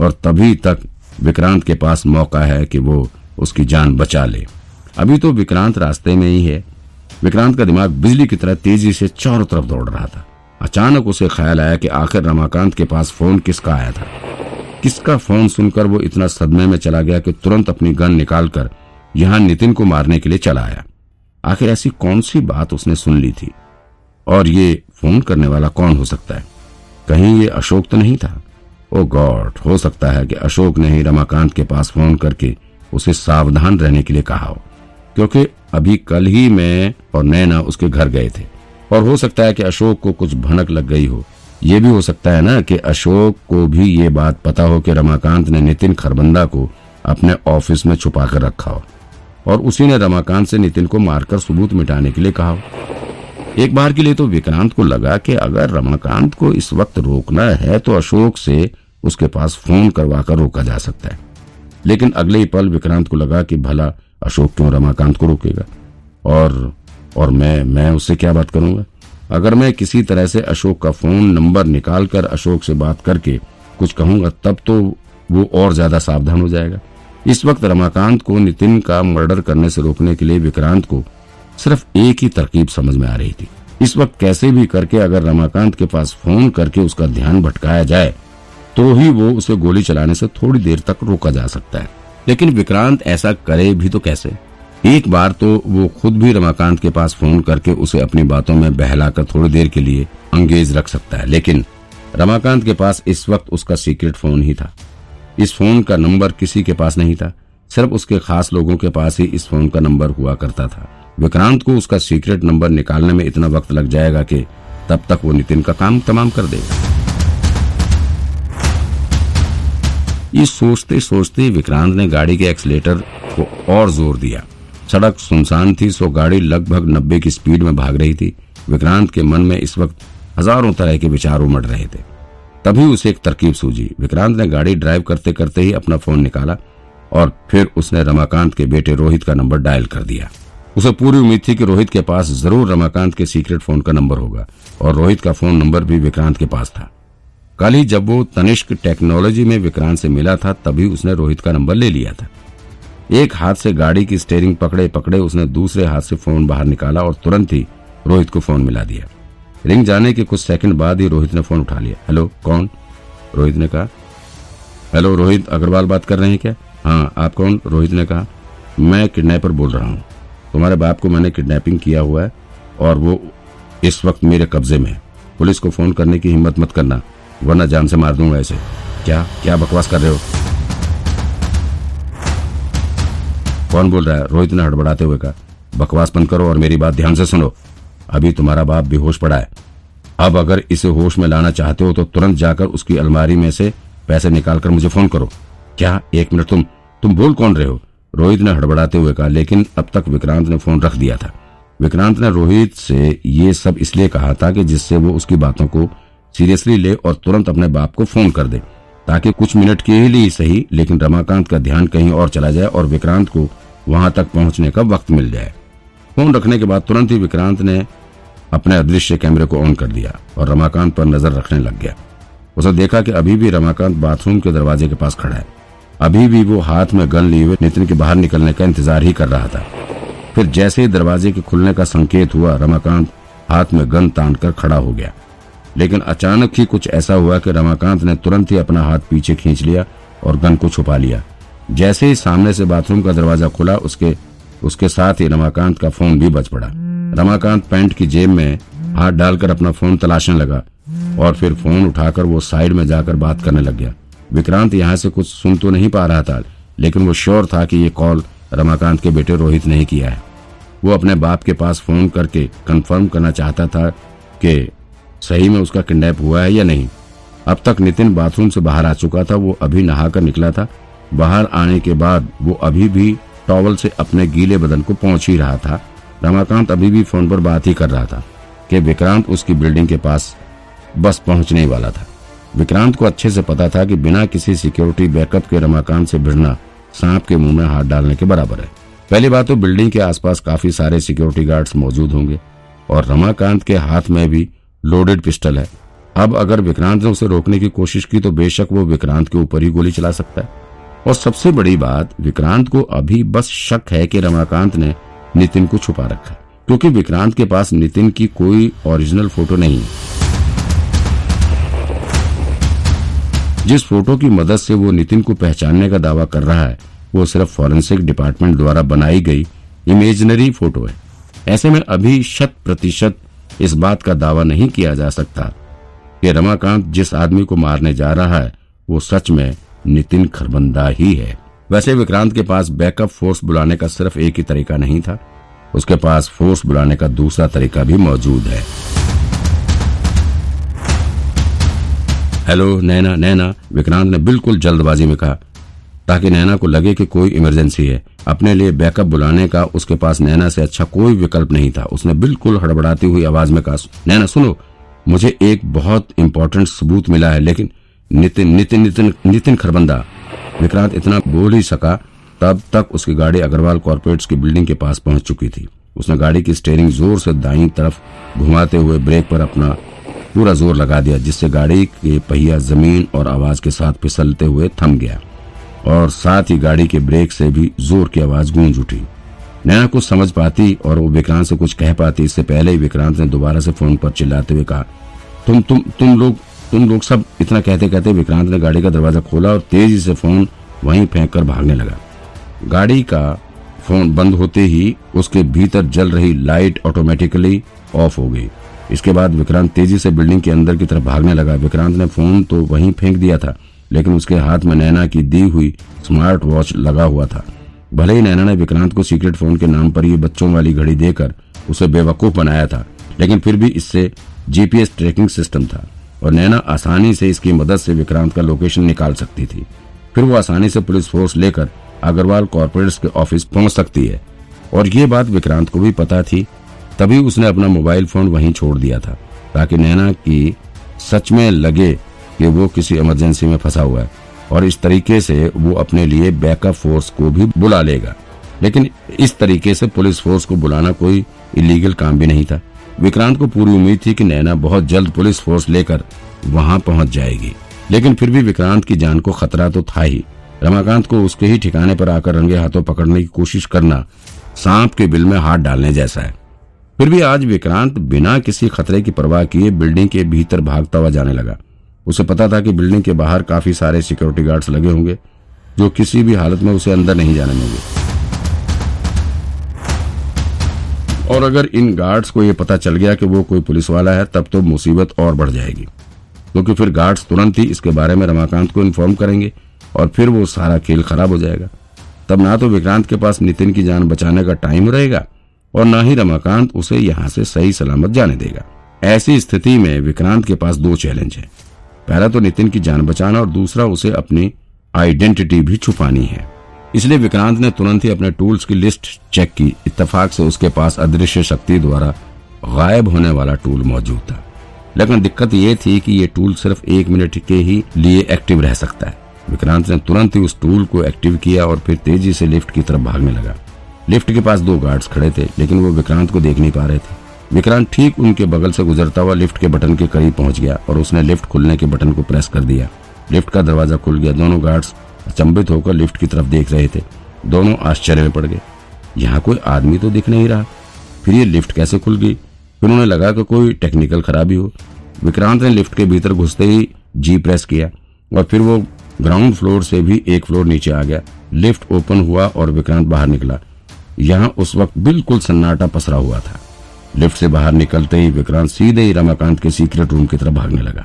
और तभी तक विक्रांत के पास मौका है कि वो उसकी जान बचा ले। अभी तो विक्रांत रास्ते में ही है। विक्रांत का दिमाग बिजली की तरह तेज़ी से चारों तरफ़ दौड़ रहा था। अचानक उसे ख्याल आया कि आखिर रमाकांत के पास फ़ोन किसका आया था। किसका फ़ोन सुनकर वो इतना सदमे में चला गया कि तुरंत अपनी गन निकालकर यहाँ नितिन को मारने के लिए चला आया। आखिर ऐसी कौन सी बात उसने सुन ली थी? और ये फ़ोन करने वाला कौन हो सकता है? कहीं ये अशोक तो नहीं था? ओ गॉड, हो सकता है कि अशोक ने ही रमाकांत के पास फ़ोन करके उसे सावधान रहने के लिए कहा हो। क्योंकि अभी कल ही मैं और नैना उसके घर गए थे। और हो सकता है कि अशोक को कुछ भनक लग गई हो। ये भी हो सकता है ना कि अशोक को भी ये बात पता हो कि रमाकांत ने नितिन खरबंदा को अपने ऑफ़िस में छुपा कर रखा हो। और उसी ने रमाकांत से नितिन को मारकर सबूत मिटाने के लिए कहा हो। एक बार के लिए तो विक्रांत को लगा कि अगर रमाकांत को इस वक्त रोकना है तो अशोक से उसके पास फ़ोन करवा कर रोका जा सकता है। लेकिन अगले ही पल विक्रांत को लगा कि भला अशोक क्यों रमाकांत को रोकेगा? और और मैं मैं उससे क्या बात करूँगा? अगर मैं किसी तरह से अशोक का फ़ोन नंबर निकालकर अशोक से बात करके कुछ कहूँगा, तब तो वो और ज़्यादा सावधान हो जाएगा। इस वक्त रमाकांत को नितिन का मर्डर करने से रोकने के लिए विक्रांत को सिर्फ़ एक ही तरकीब समझ में आ रही थी। इस वक्त कैसे भी करके अगर रमाकांत के पास फ़ोन करके उसका ध्यान भटकाया जाए तो ही वो उसे गोली चलाने से थोड़ी देर तक रोका जा सकता है। लेकिन विक्रांत ऐसा करे भी तो कैसे? एक बार तो वो खुद भी रमाकांत के पास फ़ोन करके उसे अपनी बातों में बहलाकर थोड़ी देर के लिए अंगेज रख सकता है। लेकिन रमाकांत के पास इस वक्त उसका सीक्रेट फ़ोन ही था। इस फ़ोन का नंबर किसी के पास नहीं था। सिर्फ़ उसके खास लोगों के पास ही इस फ़ोन का नंबर हुआ करता था। विक्रांत को उसका सीक्रेट नंबर निकालने में इतना वक्त लग जाएगा कि तब तक वो नितिन का काम तमाम कर देगा। ये सोचते सोचते विक्रांत ने गाड़ी के एक्सीटर को और ज़ोर दिया। सड़क सुनसान थी, सो गाड़ी लगभग नब्बे की स्पीड में भाग रही थी। विक्रांत के मन में इस वक्त हज़ारों तरह के विचार उमड़ रहे थे। तभी उसे एक तरकीब सूझी। विक्रांत ने गाड़ी ड्राइव करते करते ही अपना फ़ोन निकाला और फिर उसने रमाकांत के बेटे रोहित का नंबर डायल कर दिया। उसे पूरी उम्मीद थी कि रोहित के पास ज़रूर रमाकांत के सीक्रेट फ़ोन का नंबर होगा और रोहित का फ़ोन नंबर भी विक्रांत के पास था। कल ही जब वो तनिष्क टेक्नोलॉजी में विक्रांत से मिला था, तभी उसने रोहित का नंबर ले लिया था। एक हाथ से गाड़ी की स्टेयरिंग पकड़े पकड़े उसने दूसरे हाथ से फ़ोन बाहर निकाला और तुरंत ही रोहित को फ़ोन मिला दिया। रिंग जाने के कुछ सेकंड बाद ही रोहित ने फ़ोन उठा लिया। हेलो कौन? रोहित ने कहा। हेलो रोहित, अग्रवाल बात कर रहे हैं क्या? हाँ आप कौन? रोहित ने कहा। मैं किडनैपर बोल रहा हूँ। तुम्हारे बाप को मैंने किडनैपिंग किया हुआ है और वो इस वक्त मेरे कब्जे में है। पुलिस को फ़ोन करने की हिम्मत मत करना। वरना जान से मार दूँगा ऐसे क्या? क्या बकवास कर रहे हो? कौन बोल रहा है? रोहित ने हड़बड़ाते हुए कहा बकवास बंद करो और मेरी बात ध्यान से सुनो। अभी तुम्हारा बाप बेहोश पड़ा है। अब अगर इसे होश में लाना चाहते हो तो तुरंत जाकर उसकी अलमारी में से पैसे निकालकर मुझे फ़ोन करो। क्या? एक मिनट, तुम तुम बोल कौन रहे हो? रोहित ने हड़बड़ाते हुए कहा लेकिन अब तक विक्रांत ने फ़ोन रख दिया था। विक्रांत ने रोहित से ये सब इसलिए कहा था कि जिससे वो उसकी बातों को सीरियसली ले और तुरंत अपने बाप को फ़ोन कर दे, ताकि कुछ मिनट के लिए सही, लेकिन रमाकांत का ध्यान कहीं और चला जाए और विक्रांत को वहाँ तक पहुँचने का वक्त मिल जाए। फ़ोन रखने के बाद तुरंत ही विक्रांत ने अपने अदृश्य कैमरे को ऑन कर दिया और रमाकांत पर नज़र रखने लग गया। उसे देखा कि अभी भी रमाकांत बाथरूम के दरवाजे के पास खड़ा है। अभी भी वो हाथ में गन लिए हुए नितिन के बाहर निकलने का इंतज़ार ही कर रहा था। फिर जैसे ही दरवाजे के खुलने का संकेत हुआ, रमाकांत हाथ में गन तान खड़ा हो गया। लेकिन अचानक ही कुछ ऐसा हुआ कि रमाकांत ने तुरंत ही अपना हाथ पीछे खींच लिया और गन को छुपा लिया। जैसे ही सामने से बाथरूम का दरवाज़ा खुला, उसके उसके साथ ही रमाकांत का फ़ोन भी बच पड़ा। रमाकांत पैंट की जेब में हाथ डालकर अपना फ़ोन तलाशने लगा और फिर फ़ोन उठाकर वो साइड में जाकर बात करने लग गया। विक्रांत यहाँ से कुछ सुन तो नहीं पा रहा था, लेकिन वो श्योर था कि ये कॉल रमाकांत के बेटे रोहित ने ही किया है। वो अपने बाप के पास फ़ोन करके कंफर्म करना चाहता था कि सही में उसका किडनैप हुआ है या नहीं? अब तक नितिन बाथरूम से बाहर आ चुका था, वो अभी नहाकर निकला था। बाहर आने के बाद वो अभी भी टॉवल से अपने गीले बदन को पहुँच ही रहा था। रमाकांत अभी भी फ़ोन पर बात ही कर रहा था कि विक्रांत उसकी बिल्डिंग के पास बस पहुँचने वाला था। विक्रांत को अच्छे से पता था कि बिना किसी सिक्योरिटी बैकअप के रमाकांत से भिड़ना सांप के मुँह में हाथ डालने के बराबर है। पहली बात तो बिल्डिंग के आसपास काफ़ी सारे सिक्योरिटी गार्ड्स मौजूद होंगे और रमाकांत के हाथ में भी लोडेड पिस्टल है। अब अगर विक्रांत ने उसे रोकने की कोशिश की तो बेशक वो विक्रांत के ऊपर ही गोली चला सकता है। और सबसे बड़ी बात, विक्रांत को अभी बस शक है कि रमाकांत ने नितिन को छुपा रखा है, क्योंकि विक्रांत के पास नितिन की कोई ओरिजिनल फ़ोटो नहीं है। जिस फ़ोटो की मदद से वो नितिन को पहचानने का दावा कर रहा है, वो सिर्फ़ फॉरेंसिक डिपार्टमेंट द्वारा बनाई गई इमेजनरी फ़ोटो है। ऐसे में अभी शत प्रतिशत इस बात का दावा नहीं किया जा सकता कि रमाकांत जिस आदमी को मारने जा रहा है, वो सच में नितिन खरबंदा ही है। वैसे विक्रांत के पास बैकअप फोर्स बुलाने का सिर्फ़ एक ही तरीका नहीं था। उसके पास फोर्स बुलाने का दूसरा तरीका भी मौजूद है। हेलो, नैना नैना, विक्रांत ने बिल्कुल जल्दबाजी में कहा, ताकि नैना को लगे कि कोई इमरजेंसी है। अपने लिए बैकअप बुलाने का उसके पास नैना से अच्छा कोई विकल्प नहीं था। उसने बिल्कुल हड़बड़ाती हुई आवाज़ में कहा, नैना, सुनो, मुझे एक बहुत इंपॉर्टेंट सबूत मिला है, लेकिन नितिन नितिन नितिन नितिन खरबंदा, विक्रांत इतना बोल ही सका, तब तक उसकी गाड़ी अग्रवाल कॉर्पोरेट्स की बिल्डिंग के पास पहुँच चुकी थी। उसने गाड़ी की स्टेयरिंग ज़ोर से दाई तरफ़ घुमाते हुए ब्रेक पर अपना पूरा ज़ोर लगा दिया, जिससे गाड़ी के पहिया ज़मीन और आवाज़ के साथ फिसलते हुए थम गया। और साथ ही गाड़ी के ब्रेक से भी ज़ोर की आवाज़ गूंज उठी। नैना कुछ समझ पाती और वो विक्रांत से कुछ कह पाती। इससे पहले ही विक्रांत ने दोबारा से फ़ोन पर चिल्लाते हुए कहा, तुम तुम तुम लोग तुम लोग सब इतना कहते कहते विक्रांत ने गाड़ी का दरवाज़ा खोला और तेज़ी से फ़ोन वहीं फेंक कर भागने लगा। गाड़ी का फ़ोन बंद होते ही उसके भीतर जल रही लाइट ऑटोमेटिकली ऑफ़ हो गई। इसके बाद विक्रांत तेज़ी से बिल्डिंग के अंदर की तरफ़ भागने लगा। विक्रांत ने फ़ोन तो वहीं फेंक दिया था। लेकिन उसके हाथ में नैना की दी हुई स्मार्ट वॉच लगा हुआ था। भले ही नैना ने विक्रांत को सीक्रेट फ़ोन के नाम पर ये बच्चों वाली घड़ी देकर उसे बेवकूफ़ बनाया था, लेकिन फिर भी इससे जीपीएस ट्रैकिंग सिस्टम था और नैना आसानी से इसकी मदद से विक्रांत का लोकेशन निकाल सकती थी। फिर वो आसानी से पुलिस फोर्स लेकर अग्रवाल कॉर्पोरेट्स के ऑफ़िस पहुँच सकती है। और ये बात विक्रांत को भी पता थी, तभी उसने अपना मोबाइल फ़ोन वहीं छोड़ दिया था, ताकि नैना की सच में लगे कि वो किसी इमरजेंसी में फंसा हुआ है। और इस तरीके से वो अपने लिए बैकअप फोर्स को भी बुला लेगा। लेकिन इस तरीके से पुलिस फोर्स को बुलाना कोई इलीगल काम भी नहीं था। विक्रांत को पूरी उम्मीद थी कि नैना बहुत जल्द पुलिस फोर्स लेकर वहाँ पहुँच जाएगी। लेकिन फिर भी विक्रांत की जान को खतरा तो था ही। रमाकांत को उसके ही ठिकाने पर आकर रंगे हाथों पकड़ने की कोशिश करना सांप के बिल में हाथ डालने जैसा है। फिर भी आज विक्रांत बिना किसी खतरे की परवाह किए बिल्डिंग के भीतर भागता हुआ जाने लगा। उसे पता था कि बिल्डिंग के बाहर काफ़ी सारे सिक्योरिटी गार्ड्स लगे होंगे, जो किसी भी हालत में उसे अंदर नहीं जाने देंगे। और अगर इन गार्ड्स को यह पता चल गया कि वो कोई पुलिस वाला है, तब तो मुसीबत और बढ़ जाएगी। क्योंकि फिर गार्ड्स तुरंत ही इसके बारे में रमाकांत को इन्फॉर्म करेंगे, और फिर वो सारा खेल खराब हो जाएगा। तब ना तो विक्रांत के पास नितिन की जान बचाने का टाइम रहेगा, और ना ही रमाकांत उसे यहाँ से सही सलामत जाने देगा। ऐसी स्थिति में विक्रांत के पास दो चैलेंज है। पहला तो नितिन की जान बचाना और दूसरा उसे अपनी आइडेंटिटी भी छुपानी है। इसलिए विक्रांत ने तुरंत ही अपने टूल्स की लिस्ट चेक की। इत्तेफाक से उसके पास अदृश्य शक्ति द्वारा गायब होने वाला टूल मौजूद था। लेकिन दिक्कत ये थी कि ये टूल सिर्फ़ एक मिनट के ही लिए एक्टिव रह सकता है। विक्रांत ने तुरंत ही उस टूल को एक्टिव किया और फिर तेज़ी से लिफ्ट की तरफ़ भागने लगा। लिफ्ट के पास दो गार्ड्स खड़े थे, लेकिन वो विक्रांत को देख नहीं पा रहे थे। विक्रांत ठीक उनके बगल से गुजरता हुआ लिफ्ट के बटन के करीब पहुँच गया और उसने लिफ्ट खुलने के बटन को प्रेस कर दिया। लिफ्ट का दरवाज़ा खुल गया। दोनों गार्ड्स अचंभित होकर लिफ्ट की तरफ़ देख रहे थे। दोनों आश्चर्य में पड़ गए। यहाँ कोई आदमी तो दिख नहीं रहा। फिर ये लिफ्ट कैसे खुल गई? फिर उन्हें लगा कि कोई टेक्निकल खराबी हो। विक्रांत ने लिफ्ट के भीतर घुसते ही जी प्रेस किया और फिर वो ग्राउंड फ्लोर से भी एक फ्लोर नीचे आ गया। लिफ्ट ओपन हुआ और विक्रांत बाहर निकला। यहाँ उस वक्त बिल्कुल सन्नाटा पसरा हुआ था। लिफ्ट से बाहर निकलते ही विक्रांत सीधे ही रमाकांत के सीक्रेट रूम की तरफ़ भागने लगा।